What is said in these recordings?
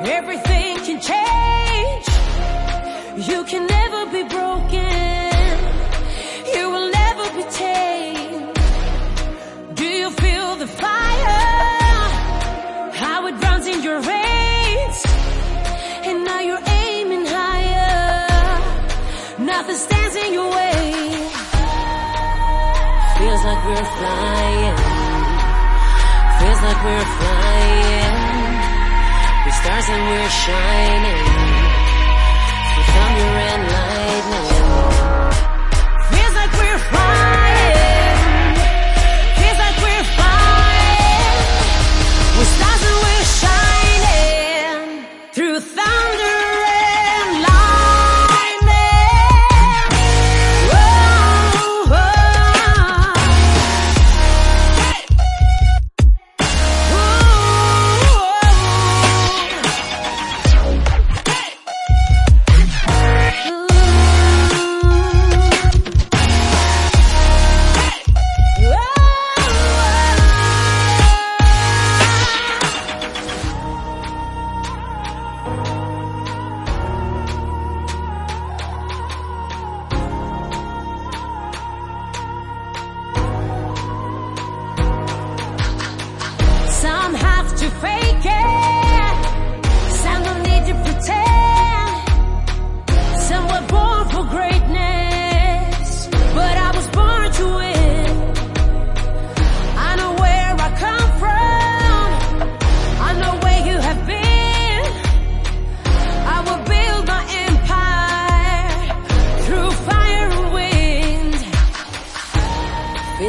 Everything can change. You can never be broken. You will never be tamed. Do you feel the fire? How it runs in your veins. And now you're aiming higher. Nothing stands in your way. Feels like we're flying. Feels like we're flying. And we're shining. Through thunder and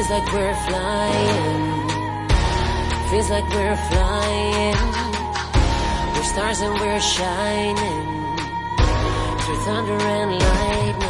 Feels like we're flying. Feels like we're flying. We're stars and we're shining. Through thunder and lightning.